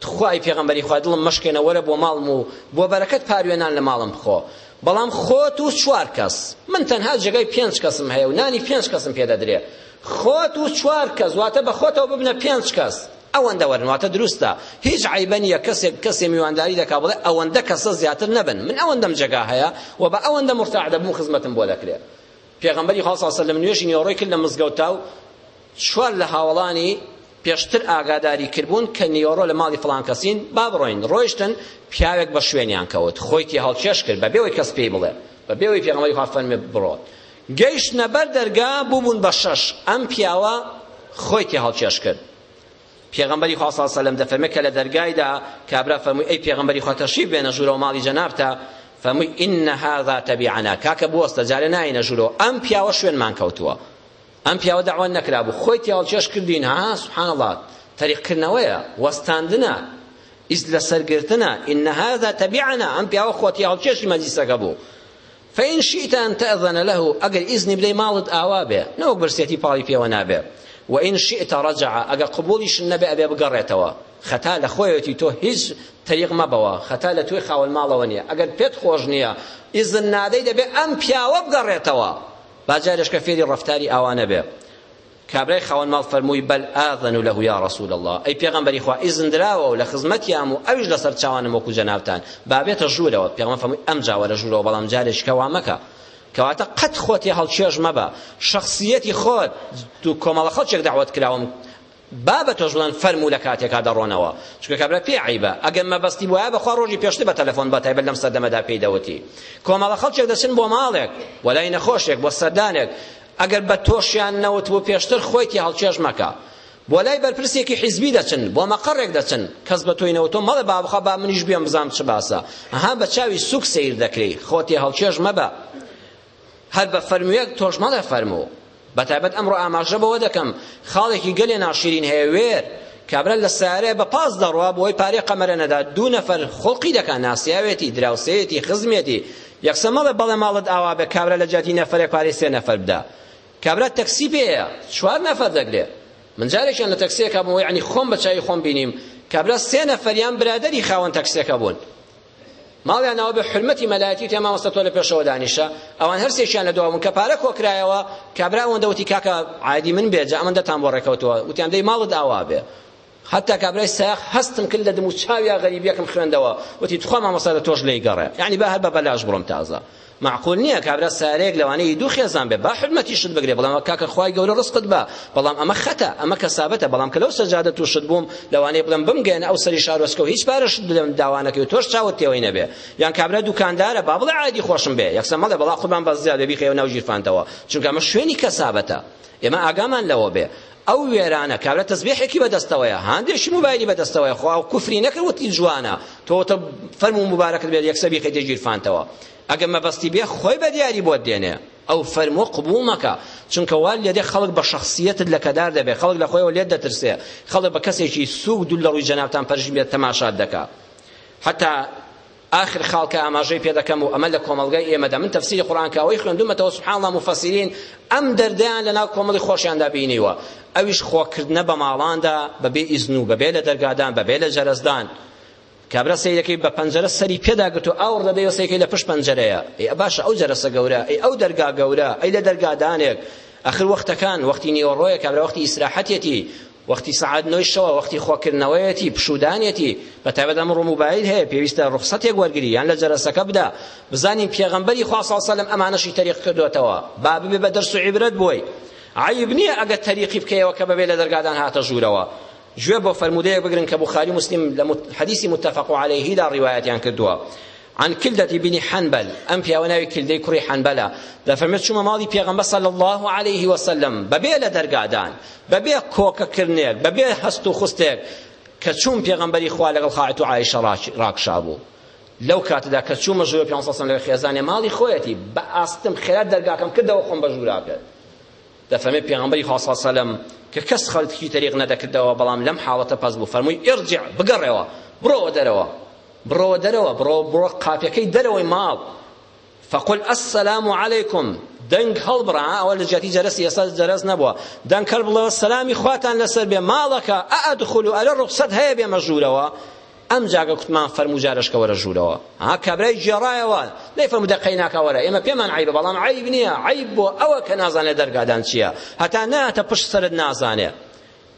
تخوا ئەی پێغەمبەری خوا دڵم مەشکێنە وەرە بۆ ماڵم و بۆ بەرەکەت پاروێ نان لە ماڵم بخۆ بەڵام خۆت و چوار کەس من تەنها جێگای پێنج کەسم هەیە و نانی پێنج کەسم پێ دەدرێ خۆت و چوار کەس واتە بە خۆتەوە ببنە پێنج کەس ئەوەندە وەرن واتە دروستە هیچ عیبە نییە کەسێک کەسێ میوانداری دەکا بڵێ ئەوەندە کەسە زیاتر نەبن من ئەوەندەم جێگا هەیە و بە ئەوەندە مرتاح دەبم خزمەتم بۆ دەکرێت پێغەمبەری خوا صلی اللە علیە و سەللەم نوێژی نیوەڕۆی کرد لە مزگەوتدا و چوار لە هاوەڵانی پێشتر ئاگاداری کردبوون کە نیوەڕۆ لە ماڵی فڵان کەسین با بڕۆین ڕۆیشتن پیاوێک بە شوێنیان کەوت خۆی تێ هەڵکێش کرد بەبێ ئەوەی کەس پێی بڵێ بەبێ ئەوەی پێغەمبەری خوا فەرمێ بڕۆ گەیشتنە بەر دەرگا بووبوون بە شەش ئەم پیاوە خۆی تێ هەڵکێش کرد پێغەمبەری خوا صلی اللە علیە و سلم دەفەرمێ کە لە دەرگایدا کابرا فەرمووی ئەی پێغەمبەری خوا تەشریف بێنە ژوورەوە ماڵی جەنابتە فەرمووی ان هذا تبعنا کاکە بوەستە جارێ ناینە ژوورەوە ئەم پیاوە شوێنمان کەوتووە ئەم پیاوە داوا نەکرابوو خۆی تێڵچێش کردین ها سبحان الله تەریقکردنەوەیە وەستاندنە ئیز لەسەرگرتنە ئینە هذا تەبیعنا ئەم پیاوە خۆتی هەڵکێشی مەجلیسەکە بوو فان شیت ان تاذن له ئەگەر ئیزنی بدەی ماڵت ئاوا بێ نەوەک برسیەتی پاڵی پێوە نابێ وان شیت رجع ئەگەر قبوڵیشت نەبێ ئەبێ بگەڕێتەوە خەتا لە خۆیەتی تۆ هیچ تەریق مەبەوە خەتا لە تۆی خاوەن ماڵەوە نییە ئەگەر پێت خۆش نییە ئیزن نادەی دەبێ ئەم پیاوە بگەڕێتەوە باجارێش کە فێری ڕەفتاری ئاوانە بێ کابرای خاوەن ماڵ فەرمووی، بەل آذن له یا رسول اللە، ئەی پێغەمبەری خوا ئیزن دراوە و لە خزمەتیام و ئەویش لەسەر چاوانم وەکو جەنابتان، با بێتە ژوورەوە، پێغەمبەر فەرمووی، ئەمجا وەرە ژوورەوە بەڵام جارێکیکە وا مەکە. کەواتە قەت خۆت تێهەڵکێش مەبە، شەخسییەتی خۆت، دوو کۆمەڵە خەڵکێک دەعوەت کراون با بە تۆش بڵێن فەرموو لە کاتێکا دەڕۆنەوە، چونکە کابرا پێی عەیبە، ئەگەر مەبەستی بوایە بەخوا ڕۆژی پێشتر بە تەلەفۆن بە تایبەت لەم سەردەمەدا پێی دەوتی. کۆمەڵە خەڵکێک دەچن بۆ ماڵێک، وەلای نەخۆشێک، بۆ سەردانێک، ئەگەر بە تۆشیان نەوتبوو پێشتر خۆی تێهەڵکێش مەکە بۆ لای بەرپرسێکی حیزبی دەچن بۆ مەقەڕێک دەچن کەس بە تۆی نەوتۆ مەڵێ بابخوا با منیش بێم بزانم چ باسە ئەها بە چاوی سوک سیر دەکرێی خۆ تێهەڵکێش مەبە هەر بە فەرموویەک تۆش مەڵێ فەرموو بەتایبەت ئەمڕۆ ئاماژە بەوە دەکەم خاڵێکی گەلێ ناشیرین هەیە وێر کابرا لە سارێ بە پاس دەڕوا بۆی پارەی قەمەرە نەدا دوو نەفەر خۆڵقی دەکا ناسیاوێتی دراوسێتی خزمێتی یەکسەر مەڵێ بەڵێ ماڵت ئاوا بێ کابرا لە جیاتی نەفەرێک پارەی سێ نەفەر بدا کابرا تەکسی پێیە چوار نەفەر دەگرێ من جارێکیان لە تەکسیەکە بووم یعنی خۆم بە چاوی خۆم بینیم کابرا سێ نەفەریان برادەری خاوەن تەکسیەکە بوون ماڵیان ناوە بە حرمەتی مەلایەتی تێ مامۆستا تۆ لە پێشەوە دانیشە ئەوان هەر سێکیان لە دوا بوون کە پارە کۆکرایەوە کابرا ئەوەندە وتی کاکە عادی من بێجا ئەمەندەتان بۆ ڕێکەوتەوە وتیان دەی ماڵت ئاوا بێ حەتا کابرای سایەق هەستم کرد لە دم و چاویا غەریبیەکم خوێندەوە وتی توخوا مامۆستا دە تۆش لێی گەڕێ یانی با هەر بە بەلاش بڕۆم تازە معقول نییە کابرا سارەیەک لەوانەیە ی دوو خێزان بێ با حرمەتیشت بگرێ بەڵام کاکە خوای گەورە ڕزقت با بەڵام ئەمە خەتە ئەمە کەسابەتە بەڵام کە لەو سەجادە تووشت بووم لەوانەیە بڵێم بمگەێنە ئەو سەری شارۆچکە و هیچ پارەشت بدەم داوانەکەی و تۆش چاوت تێوەی نەبێ یان کابرا دوکاندارە با بڵێ عادی خۆشم بێ یەکسەر مەڵێ بەڵا قوربان بەس زیاد بێ بیخەیەوە ناو ژیرفانتەوە چونکە ئەمە شوێنی کەسابەتە ئێمە ئاگامان لەوە بێ ئەو وێرانە کابرا تەزبێحێکی بەدەستەوەیە هاندێکی موبایلی بەدەستەوەیە خۆ ئەو کوفری نەکرد وتی جوانە تۆ تە فەرم و مبارەکت بێت یەکسەر بیخەیتە ژیر فانتەوە ئەگە مەبەستی بێ خۆی بە دیاری بۆت دێنێ ئەو فەرموو قبوڵ مەکە چونکە وا لێدێ خەڵک بە شخصیتت لەکەدار دەبێ خەڵک لە خۆیەوە لێت دەترسێ خەڵک بە کەسێکی سووک دوول لە ڕووی جەنابتان پەرژین بێت تەماشات دەکا حتا ئاخر خاڵکە ئاماژەی پێ دەکەم و ئەمە لە کۆمەڵگای ئێمەدا من تەفسیری قورئانکاوەی خوێندومەتەوە سبحان اللە موفەسیرین ئەم دەردەیان لەناو کۆمەڵی خۆشیاندا بینیوە ئەویش خۆکردنە بە ماڵاندا بەبێ ئیزن و بەبێ لە دەرگادان بەبێ لە جەرەزدان کابرا سیرەکەی بە پەنجەرە سەری پێداگرت و ئاوڕ دەبێ سیرەکەی لە پشت پەنجەرەیە ئەی باشە ئەو جەرەسە گەورە ئەی ئەو دەرگا گەورە ئەی لە دەرگادانێک ئەخر وەختەکان وەختی نیوەڕۆیە کابرا وەختی ئیسراحەتێتی وەختی سەعات نۆی شەوە وەختی خۆکردنەوەیەتی پشودانێتی بە تایبەت ئەمڕۆ موبایل هەیە پێویستە ڕوخسەتێک وەرگری یان لە جەرەسەکە بدا بزانین پێغەمبەری خوا صلی الله علیه و سلم ئەمانەشی تەریق کردوەتەوە با ببێ بە دەرس و عیبرەت بۆی عیب نییە ئەگە تەریقی بکەیەوە کە بەبێ لە دەرگادان هاتە ژوورەوە گوێ بۆ فەرموودەیەک بگرن کە بوخاری مسلم لە حەدیسی متفق علیه دا ڕیوایەتیان کردووە عن کلدە بن حنبل ئەم پیاوە ناوی کلدەی کوڕی حنبلە دەفەرمێت چوومە ماڵی پێغەمبەر صلی الله علیه وسلم بەبێ لە دەرگادان بەبێ کۆکەکردنێک بەبێ هەست و خستێک کە چووم پێغەمبەری خوا لەگەڵ خاعەت و عایشە ڕاکشابوو لەو کاتەدا کە چوومە ژوورە پێغەمبەر صلی الله علیه و خێزانێ ماڵی خۆیەتی بە ئاستم خێرا دەرگاکەم کردەوە خۆم بە ژوورا کرد دەفەرمێت پێغەمبەری خوا صلی الله علیه و سلم کە کەس خەڵکی تەریق نەدەکردەوە بەڵام لەم حاڵەتە پەس بوو فەرمووی ارجع بگەڕێەوە بڕۆوە دەرەوە بڕۆوە دەرەوە، بڕۆوە بڕۆ قاپیەکەی دەرەوەی ماڵ، فقل السلام علیکم، دەنگ هەڵبڕە، ئەوە لە جیاتی جەرەسی ئێستا جەرەس نەبووە، دەنگ هەڵ بڵێوە سەلامی خواتان لەسەر بێ، ماڵەکە، ئەئەدخول، ئەرێ ڕوخسەت هەیە بێمە ژوورەوە؟ ئەم جاگە کوتمان فەرموو جارەشکە وەرە ژوورەوە ها کابرای گێڕایەوە لەی فەرموو دەقەی ناکا وەرە ئێمە پێمان عیبە بەڵام عیب نییە عیب بۆ ئەوە کە نازانێ دەرگادان چییە هەتا ناتە پشت سەرت نازانێ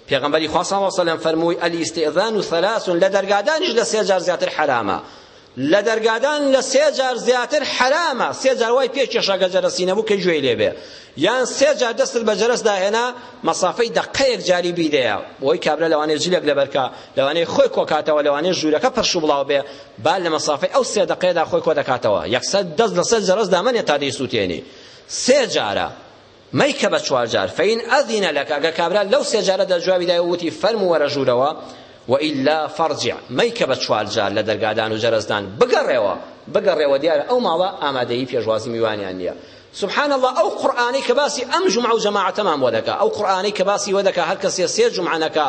پێغەمبەری خوا صلی اللە سلم فەرمووی الاستئذان ثلاث لە دەرگادانیش لە سێ جار زیاتر حەرامە لە دەرگادان لە سێ جار زیاتر حەرامە سێ جار وای پێ کێشا کە جەرەسی نەبوو کە گوێی لێ بێ یان سێ جار دەستت بە جەرەس داهێنا مەسافەی دەقەیەک جاری بیدەیە بۆی کابرا لەوانەیە جلێک لەبەرکە لەوانەیە خۆی کۆکاتەوە لەوانەیە ژوورەکە پەرش و بڵاو بێ با لە مەسافەی ئەو سێ دەقەیەدا خۆی کۆ دەکاتەوە یەکسەر دەست لەسەر جەرەس دامەنێ تا دەیسووتێنی سێ جارە مەیکە بە چوار جار فەین ئەذینە لەکە ئەگەر کابرا لەو سێ جارەدا جوابی دایە و وتی فەرموو وەرە ژوورەوە وئیلا فەرجع مەیکە بە چوار جار لە دەرگادان و جەرەزدان بگەڕێوە بگەڕێوە دیارە ئەو ماڵە ئامادەیی پێشوازی میوانیان نییە سبحان الله ئەو قورآانەی کە باسی ئەم جمعە و جەماعەتەمان بۆ دەکا ئەو قورآانەی کە باسی وە دەکا هەر کەسێ سێ جمعەنەکە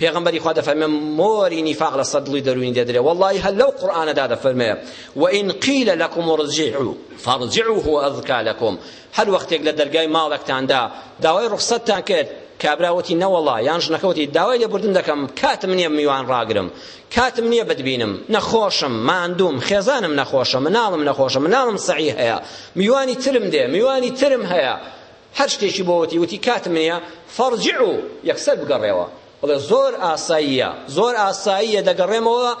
پێغەمبەری خوا دەفەرمێ مۆری نیفاق لەسەر دڵی دەروونی دەدرێ وەڵڵاهی هەر لەو قورئانەدا دەفەرمێ وئین قیل لەکم ارجعوا فارجعوا هو ازکا لەکم هەر وەختێک لە دەرگای ماڵێکتاندا داوای ڕوخسەتتان کرد کابرا وتی نەوەڵا یان ژنەکە وتی داوای لێبوردن دەکەم کاتم نییە میوان ڕاگرم کاتم نییە بتبینم نەخۆشم ماندوم خێزانم نەخۆشە مناڵم نەخۆشە مناڵم سەعی هەیە میوانی ترم دێ میوانی ترم هەیە هەر شتێکی بۆ وتی، وتی کاتم نییە، فارجعو، یەکسەر بگەڕێوە، بڵێ زۆر ئاساییە، زۆر ئاساییە دەگەڕێمەوە،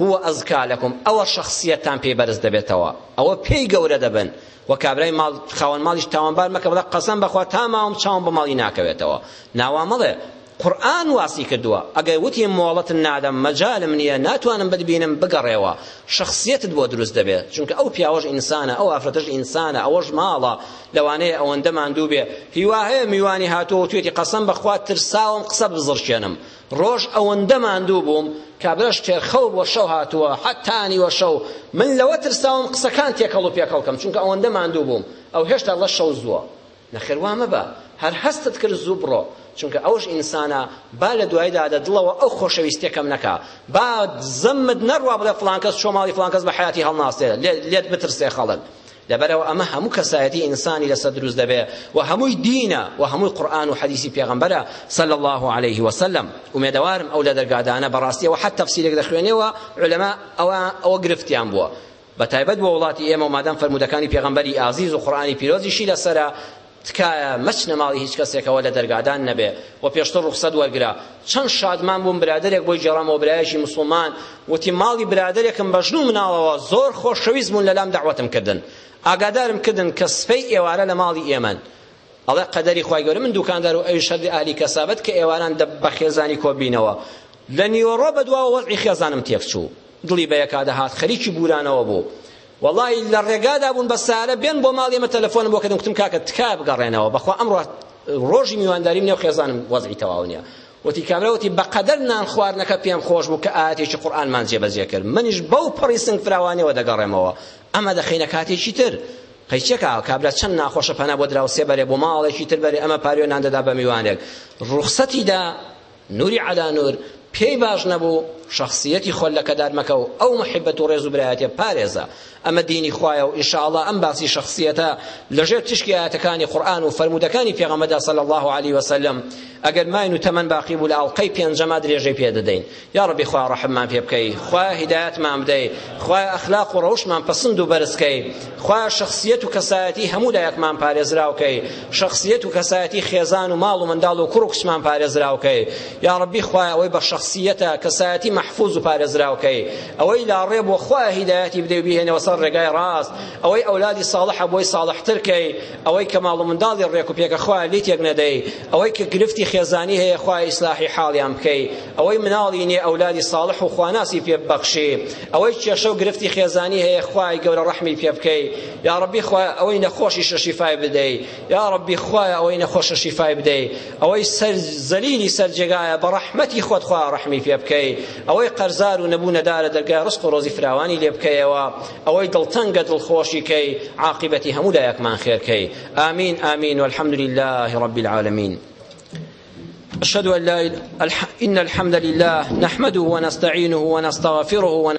هو ازکا لکم، ئەوە شەخسییەتتان پێی بەرز دەبێتەوە، ئەوە پێی گەورە دەبن، وە کابرای ماڵ، خاوەن ماڵیش تاوانبار مەکە، بڵێ قەسەم بەخوا تا ماوم چاوم بە ماڵی ناکەوێتەوە، ناوا مەڵێ، قورئان واسی کردووە ئەگەر وتی مۆڵەتت نادەم مەجالم نییە ناتوانم بتبینم بگەڕێوە شەخسیەتت بۆ دروست دەبێت چونکە ئەو پیاوەش ئینسانە ئەو ئافرەتەش ئینسانە ئەوەش ماڵە لەوانەیە ئەوەندە ماندوو بێ هیوا هەیە میوانی هاتووە توێتی قەسەم بەخوا ترساوم قسە بزڕشێنم ڕۆژ ئەوەندە ماندوو بووم کابرا شتێرخەو بۆ شەو هاتووە حەتانی وە شەو من لەوە ترساوم قسەکان تێکەڵ و پێکەڵکەم چونکە ئەوەندە ماندوو بووم ئەو هێشتا لە شەو زووە نەخێر وا مەبە هەر هەستت کرد زوو بڕۆ چونکە ئەوش ئینسانە با لە دوایدا لە دڵەوە ئەو خۆشەویستیە کەم نەکا با زەمت نەڕوا بڵێ فڵان کەس چۆ ماڵی فڵان کەس بە حەیاتی هەڵناستێ لێت بترسێ خەڵک لەبەرەوە ئەمە هەموو کەسایەتی ئینسانی لەسەر دروست دەبێ و هەمووی دینە و هەمووی قورآن و حەدیسی پێغەمبەرە صلی الله عليه وسلم ئومێدەوارم ئەو لە دەرگادانە بەڕاستیەوە حەت تەفسیرێک دەخوێنێەوە علەما ئەوە ئەوە گرفتیان بووە بە تایبەت بۆ وڵاتی ئێمە و مادام فەرموودەکانی پێغەمبەری ئازیز و قورئانی پیرۆزیشی لەسەرە تکایە مەچنە ماڵی هیچ کەسێکەوە لە دەرگادان نەبێ و پێشتر ڕوخسەت وەرگرە چەند شادمان بووم برادەرێک بۆی گێڕامەوە برایەکی مسلمان وتی ماڵی برادەرێکم بە ژن و مناڵەوە زۆر خۆشەویست بوون لەلام دەعوەتم کردن ئاگادارم کردن کە سپەی ئێوارە لە ماڵی ئێمەن ئەڵێ قەدەری خوای گەورە من دوکاندار و ئەوی شەردی ئالی کەسابەت کە ئێواران دە بە خێزانی کۆبینەوە لە نیوەڕۆ بەدواوە وەزعی خێزانم تێکچوو دڵی بە یەکا دەهات خەریکی بورانەوە بوو وەڵای لە ڕێگادا بوون بە سارە بێن بۆ ماڵ ئێمە تەلەفۆنم بۆ کردم گوتم کاکە تکایە بگەڕێنەوە بەخوا ئەمڕۆ ڕۆژی میوانداریم نێو خێزانم وەزعی تەواو نییە وتی کامرا وتی بەقەدەر نان خواردنەکە پێم خۆش بوو کە ئاەتێکی قورآنمان جێبەجێ کرد منیش بەو پەڕی سنگ فراوانەوە دەگەڕێمەوە ئەمە دەخینە کاتێکی تر قەیچێکا کابرا چەند ناخۆشە پەنا بۆ دراوسێ بەرێ بۆ ماڵێکی تر بەرێ ئەمە پاریۆ نان دەدا بە میوانێک ڕوخسەتیدا نوری عەلا نور پێی باش نەبوو شەخسیەتی خۆت لەکەدار مەکە و ئەو موحیبەت و ڕێز و برایەتیە پارێزە ئەمە دینی خوایە و ان شاء اللە ئەم باسی شەخسیەتە لەژێر تیشکی ئایەتەکانی قورئان و فەرموودەکانی پێغەمبەردا صلی الله علیه وسلم ئەگەر ماین و تەمەن باقی بوو لە ئەڵقەی پێنجەما درێژەی پێ دەدەین یا ربی خوا ڕەحممان پێ بکەی خوا هیدایەتمان بدەی خوا ئەخلاق و ڕەوشمان پەسند و بەرز کەی خوا شەخسیەت و کەسایەتی هەموو لایەکمان پارێزراوکەی شەخسیەت و کەسایەتی خێزان و ماڵ و منداڵ و کوڕ و کچمان پارێزراوکەی یا ڕەبی خوایە ئەوەی بە شەخسیەتە کەسایەتی مەحفوظ و پارێزراوکەی ئەوەی لاڕێ بووە خوایە هیدایەتی بدەی و بیهێنەوە سەر ڕێگای ڕاست ئەوەی ئەولادی ساڵحە بۆی ساڵحتر کەی ئەوەی کە ماڵ و منداڵی ڕێک و پێکە خوایە لێی تێک نەدەی ئەوەی کە گرفتی خێزانی هەیە خوایە ئیسلاحی حاڵیان بکەی ئەوەی مناڵی نییە ئەولادی ساڵح و خواناسی پێ ببەخشی ئەوەی کێشە و گرفتی خێزانی هەیە خوای گەورە ڕەحمی پێ بکەی یا ربی خوایە ئەوەی نەخۆشیشە شیفای بدەی یا ربی خوایە ئەوەی نەخۆشە شیفای بدەی ئەوەی سەر زەلیلی سەر جێگایە بە ڕەحمەتی خۆت خوا ڕەحمی پێ بکەی ئەوەی قەرزار و نەبوو نەدارە دەرگای ڕزق و ڕۆزی فراوانی لێ بکەیەوە ئەوەی دڵتەنگە دڵخۆشی کەی عاقبەتی هەموو لایەکمان خێرکەی آمین آمین والحمد لله رب العالمین أشهد أن لا إله إن الحمد لله نحمده ونستعينه ونستغفره ون...